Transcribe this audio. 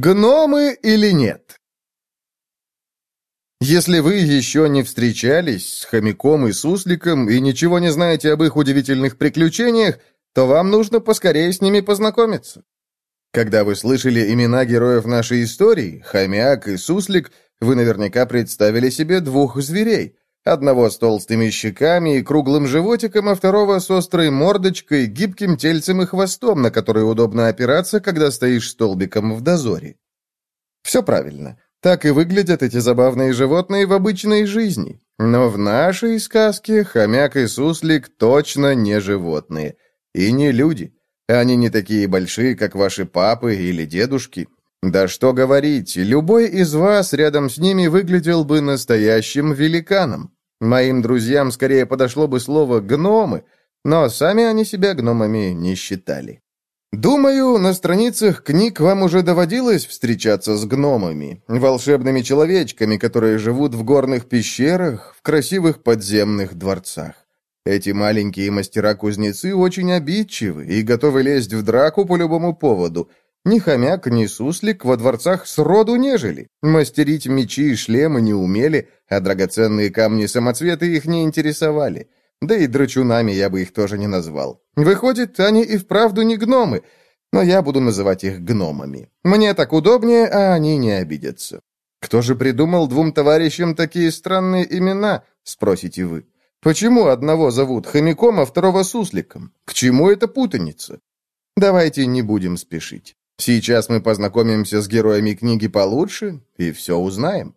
Гномы или нет? Если вы еще не встречались с хомяком и сусликом и ничего не знаете об их удивительных приключениях, то вам нужно поскорее с ними познакомиться. Когда вы слышали имена героев нашей истории, хомяк и суслик, вы наверняка представили себе двух зверей. Одного с толстыми щеками и круглым животиком, а второго с острой мордочкой, гибким тельцем и хвостом, на который удобно опираться, когда стоишь столбиком в дозоре. Все правильно. Так и выглядят эти забавные животные в обычной жизни. Но в нашей сказке хомяк и суслик точно не животные. И не люди. Они не такие большие, как ваши папы или дедушки. Да что говорить, любой из вас рядом с ними выглядел бы настоящим великаном. Моим друзьям скорее подошло бы слово «гномы», но сами они себя гномами не считали. Думаю, на страницах книг вам уже доводилось встречаться с гномами, волшебными человечками, которые живут в горных пещерах, в красивых подземных дворцах. Эти маленькие мастера-кузнецы очень обидчивы и готовы лезть в драку по любому поводу. Ни хомяк, ни суслик во дворцах сроду не жили. Мастерить мечи и шлемы не умели, а драгоценные камни-самоцветы их не интересовали. Да и драчунами я бы их тоже не назвал. Выходит, они и вправду не гномы, но я буду называть их гномами. Мне так удобнее, а они не обидятся. Кто же придумал двум товарищам такие странные имена, спросите вы? Почему одного зовут хомяком, а второго сусликом? К чему эта путаница? Давайте не будем спешить. Сейчас мы познакомимся с героями книги получше и все узнаем.